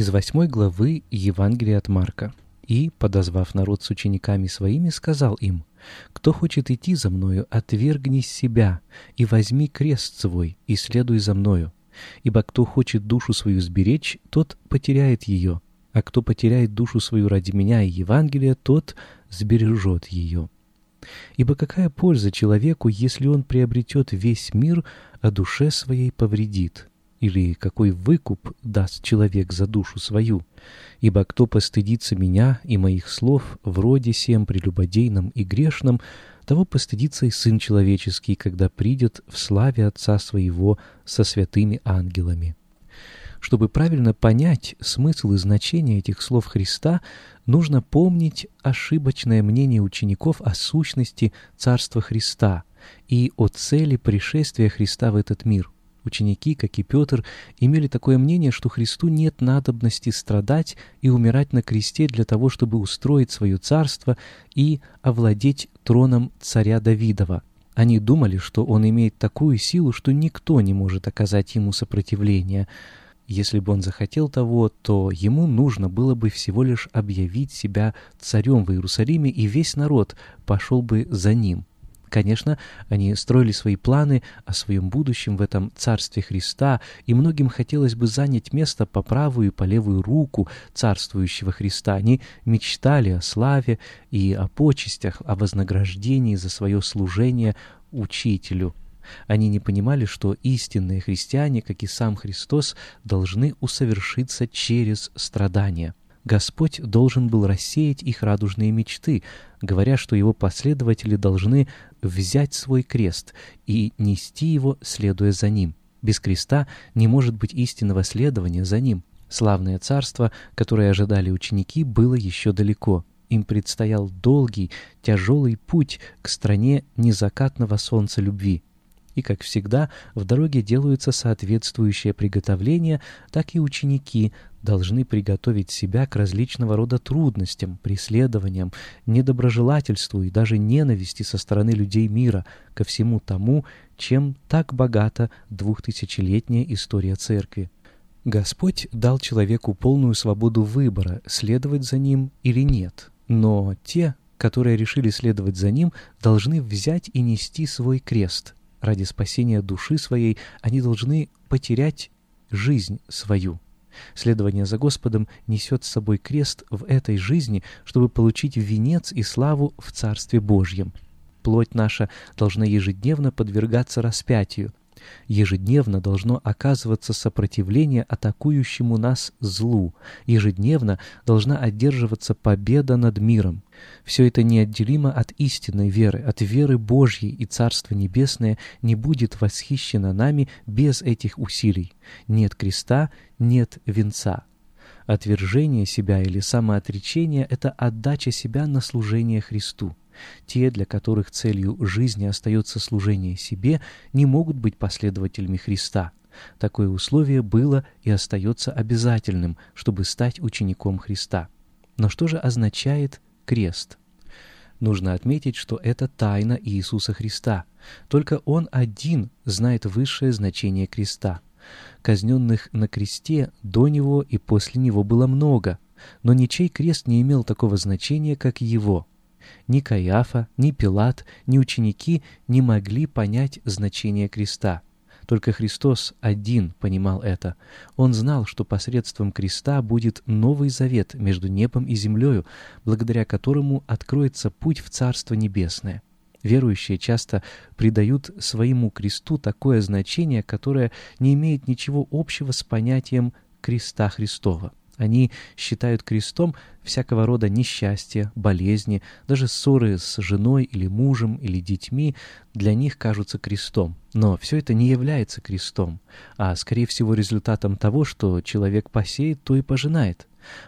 Из восьмой главы Евангелия от Марка. «И, подозвав народ с учениками своими, сказал им, «Кто хочет идти за мною, отвергни себя, и возьми крест свой, и следуй за мною. Ибо кто хочет душу свою сберечь, тот потеряет ее, а кто потеряет душу свою ради меня и Евангелия, тот сбережет ее». Ибо какая польза человеку, если он приобретет весь мир, а душе своей повредит? Или какой выкуп даст человек за душу свою? Ибо кто постыдится меня и моих слов в роде сем прелюбодейном и грешном, того постыдится и Сын Человеческий, когда придет в славе Отца Своего со святыми ангелами». Чтобы правильно понять смысл и значение этих слов Христа, нужно помнить ошибочное мнение учеников о сущности Царства Христа и о цели пришествия Христа в этот мир – Ученики, как и Петр, имели такое мнение, что Христу нет надобности страдать и умирать на кресте для того, чтобы устроить свое царство и овладеть троном царя Давидова. Они думали, что он имеет такую силу, что никто не может оказать ему сопротивление. Если бы он захотел того, то ему нужно было бы всего лишь объявить себя царем в Иерусалиме, и весь народ пошел бы за ним. Конечно, они строили свои планы о своем будущем в этом царстве Христа, и многим хотелось бы занять место по правую и по левую руку царствующего Христа. Они мечтали о славе и о почестях, о вознаграждении за свое служение учителю. Они не понимали, что истинные христиане, как и сам Христос, должны усовершиться через страдания. Господь должен был рассеять их радужные мечты, говоря, что его последователи должны взять свой крест и нести его, следуя за ним. Без креста не может быть истинного следования за ним. Славное царство, которое ожидали ученики, было еще далеко. Им предстоял долгий, тяжелый путь к стране незакатного солнца любви. И, как всегда, в дороге делаются соответствующие приготовления, так и ученики должны приготовить себя к различного рода трудностям, преследованиям, недоброжелательству и даже ненависти со стороны людей мира ко всему тому, чем так богата двухтысячелетняя история Церкви. Господь дал человеку полную свободу выбора, следовать за ним или нет. Но те, которые решили следовать за ним, должны взять и нести свой крест. Ради спасения души своей они должны потерять жизнь свою. Следование за Господом несет с собой крест в этой жизни, чтобы получить венец и славу в Царстве Божьем. Плоть наша должна ежедневно подвергаться распятию. Ежедневно должно оказываться сопротивление атакующему нас злу. Ежедневно должна одерживаться победа над миром. Все это неотделимо от истинной веры, от веры Божьей, и Царство Небесное не будет восхищено нами без этих усилий. Нет креста, нет венца. Отвержение себя или самоотречение — это отдача себя на служение Христу. Те, для которых целью жизни остается служение себе, не могут быть последователями Христа. Такое условие было и остается обязательным, чтобы стать учеником Христа. Но что же означает крест? Нужно отметить, что это тайна Иисуса Христа. Только Он один знает высшее значение креста. Казненных на кресте до Него и после Него было много, но ничей крест не имел такого значения, как Его – Ни Каиафа, ни Пилат, ни ученики не могли понять значение креста. Только Христос один понимал это. Он знал, что посредством креста будет новый завет между небом и землею, благодаря которому откроется путь в Царство Небесное. Верующие часто придают своему кресту такое значение, которое не имеет ничего общего с понятием креста Христова. Они считают крестом всякого рода несчастья, болезни, даже ссоры с женой или мужем или детьми для них кажутся крестом. Но все это не является крестом, а, скорее всего, результатом того, что человек посеет, то и пожинает.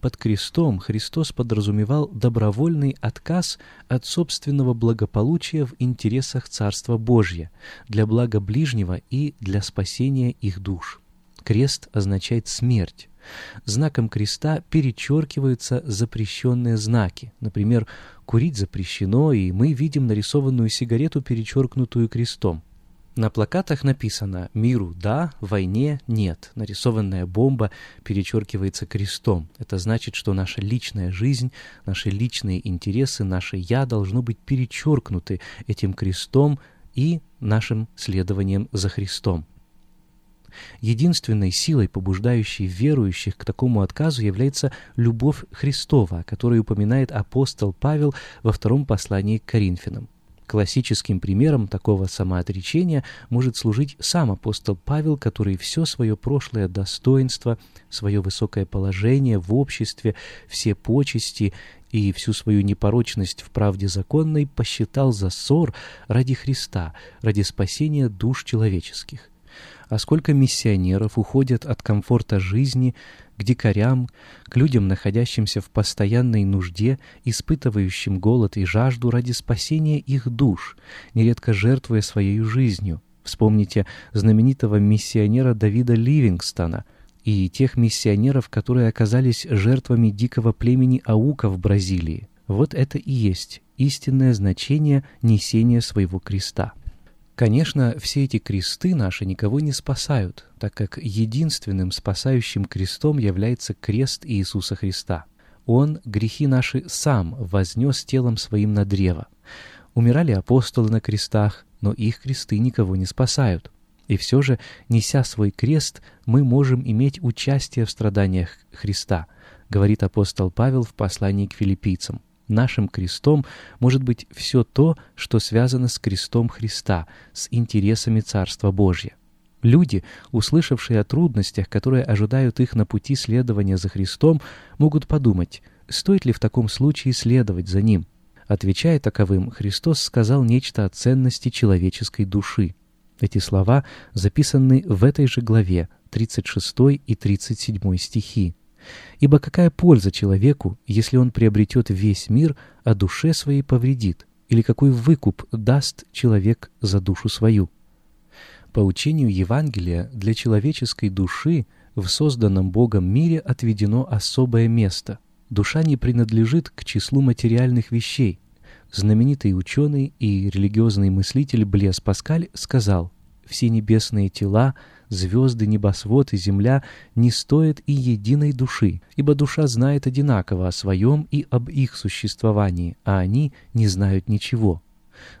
Под крестом Христос подразумевал добровольный отказ от собственного благополучия в интересах Царства Божьего для блага ближнего и для спасения их душ. Крест означает смерть. Знаком креста перечеркиваются запрещенные знаки. Например, курить запрещено, и мы видим нарисованную сигарету, перечеркнутую крестом. На плакатах написано «Миру – да, войне – нет». Нарисованная бомба перечеркивается крестом. Это значит, что наша личная жизнь, наши личные интересы, наше «я» должно быть перечеркнуты этим крестом и нашим следованием за Христом. Единственной силой, побуждающей верующих к такому отказу, является любовь Христова, о которой упоминает апостол Павел во втором послании к Коринфянам. Классическим примером такого самоотречения может служить сам апостол Павел, который все свое прошлое достоинство, свое высокое положение в обществе, все почести и всю свою непорочность в правде законной посчитал за ссор ради Христа, ради спасения душ человеческих а сколько миссионеров уходят от комфорта жизни к дикарям, к людям, находящимся в постоянной нужде, испытывающим голод и жажду ради спасения их душ, нередко жертвуя своей жизнью. Вспомните знаменитого миссионера Давида Ливингстона и тех миссионеров, которые оказались жертвами дикого племени Аука в Бразилии. Вот это и есть истинное значение несения своего креста. Конечно, все эти кресты наши никого не спасают, так как единственным спасающим крестом является крест Иисуса Христа. Он грехи наши сам вознес телом своим на древо. Умирали апостолы на крестах, но их кресты никого не спасают. И все же, неся свой крест, мы можем иметь участие в страданиях Христа, говорит апостол Павел в послании к филиппийцам. Нашим крестом может быть все то, что связано с крестом Христа, с интересами Царства Божьего. Люди, услышавшие о трудностях, которые ожидают их на пути следования за Христом, могут подумать, стоит ли в таком случае следовать за Ним. Отвечая таковым, Христос сказал нечто о ценности человеческой души. Эти слова записаны в этой же главе, 36 и 37 стихи. Ибо какая польза человеку, если он приобретет весь мир, а душе своей повредит? Или какой выкуп даст человек за душу свою? По учению Евангелия для человеческой души в созданном Богом мире отведено особое место. Душа не принадлежит к числу материальных вещей. Знаменитый ученый и религиозный мыслитель Блес Паскаль сказал, «Все небесные тела — звезды, небосвод и земля не стоят и единой души, ибо душа знает одинаково о своем и об их существовании, а они не знают ничего.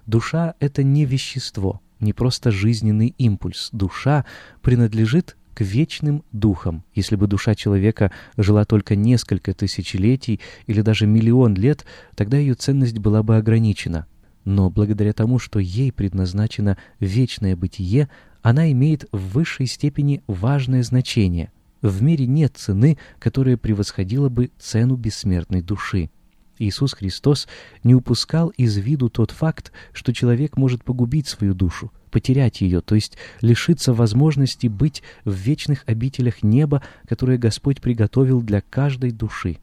Душа — это не вещество, не просто жизненный импульс. Душа принадлежит к вечным духам. Если бы душа человека жила только несколько тысячелетий или даже миллион лет, тогда ее ценность была бы ограничена. Но благодаря тому, что ей предназначено вечное бытие, она имеет в высшей степени важное значение. В мире нет цены, которая превосходила бы цену бессмертной души. Иисус Христос не упускал из виду тот факт, что человек может погубить свою душу, потерять ее, то есть лишиться возможности быть в вечных обителях неба, которые Господь приготовил для каждой души.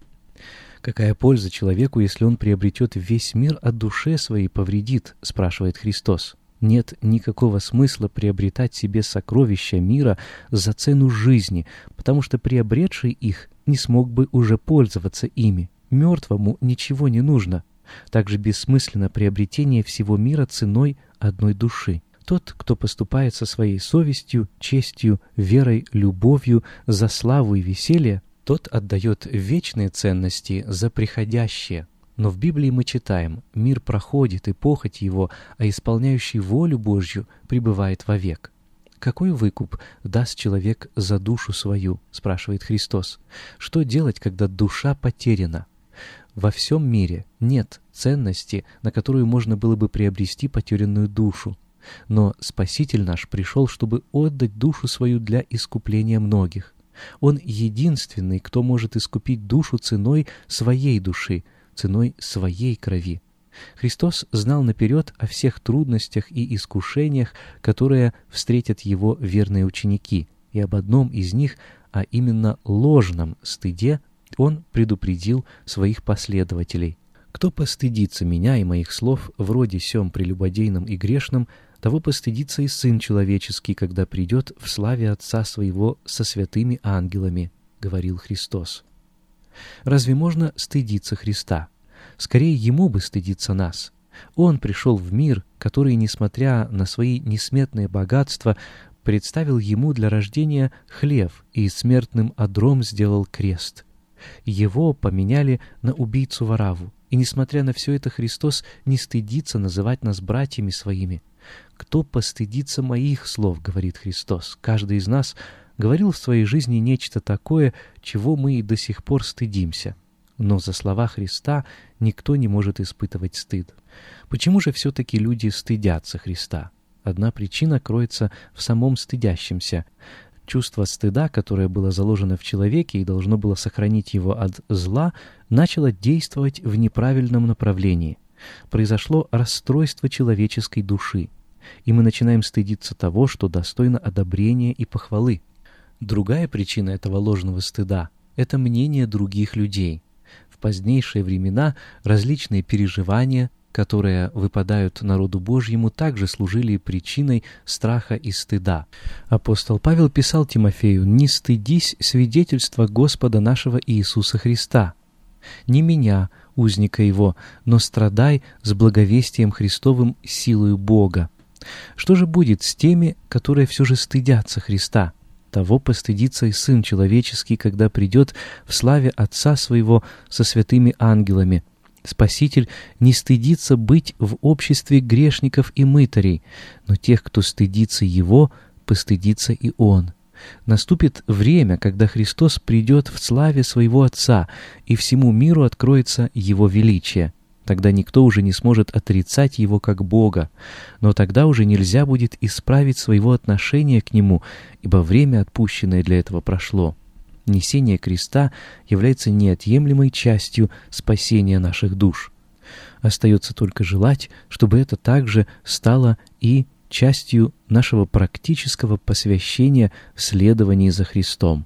«Какая польза человеку, если он приобретет весь мир, а душе своей повредит?» — спрашивает Христос. Нет никакого смысла приобретать себе сокровища мира за цену жизни, потому что приобретший их не смог бы уже пользоваться ими. Мертвому ничего не нужно. Также бессмысленно приобретение всего мира ценой одной души. Тот, кто поступает со своей совестью, честью, верой, любовью, за славу и веселье, тот отдает вечные ценности за приходящее, Но в Библии мы читаем «Мир проходит, и похоть его, а исполняющий волю Божью пребывает вовек». «Какой выкуп даст человек за душу свою?» — спрашивает Христос. «Что делать, когда душа потеряна?» Во всем мире нет ценности, на которую можно было бы приобрести потерянную душу. Но Спаситель наш пришел, чтобы отдать душу свою для искупления многих. Он единственный, кто может искупить душу ценой своей души, ценой своей крови. Христос знал наперед о всех трудностях и искушениях, которые встретят его верные ученики, и об одном из них, а именно ложном стыде, он предупредил своих последователей. «Кто постыдится меня и моих слов вроде сем прелюбодейном и грешном, того постыдится и Сын Человеческий, когда придет в славе Отца Своего со святыми ангелами», — говорил Христос. Разве можно стыдиться Христа? Скорее, Ему бы стыдиться нас. Он пришел в мир, который, несмотря на свои несметные богатства, представил Ему для рождения хлев и смертным одром сделал крест. Его поменяли на убийцу Вараву, и, несмотря на все это, Христос не стыдится называть нас братьями своими. «Кто постыдится моих слов?» — говорит Христос. Каждый из нас говорил в своей жизни нечто такое, чего мы и до сих пор стыдимся. Но за слова Христа никто не может испытывать стыд. Почему же все-таки люди стыдятся Христа? Одна причина кроется в самом стыдящемся. Чувство стыда, которое было заложено в человеке и должно было сохранить его от зла, начало действовать в неправильном направлении. Произошло расстройство человеческой души и мы начинаем стыдиться того, что достойно одобрения и похвалы. Другая причина этого ложного стыда — это мнение других людей. В позднейшие времена различные переживания, которые выпадают народу Божьему, также служили причиной страха и стыда. Апостол Павел писал Тимофею «Не стыдись свидетельства Господа нашего Иисуса Христа, не меня, узника его, но страдай с благовестием Христовым силою Бога». Что же будет с теми, которые все же стыдятся Христа? Того постыдится и Сын Человеческий, когда придет в славе Отца Своего со святыми ангелами. Спаситель не стыдится быть в обществе грешников и мытарей, но тех, кто стыдится Его, постыдится и Он. Наступит время, когда Христос придет в славе Своего Отца, и всему миру откроется Его величие. Тогда никто уже не сможет отрицать его как Бога, но тогда уже нельзя будет исправить своего отношения к нему, ибо время, отпущенное для этого, прошло. Несение креста является неотъемлемой частью спасения наших душ. Остается только желать, чтобы это также стало и частью нашего практического посвящения в за Христом.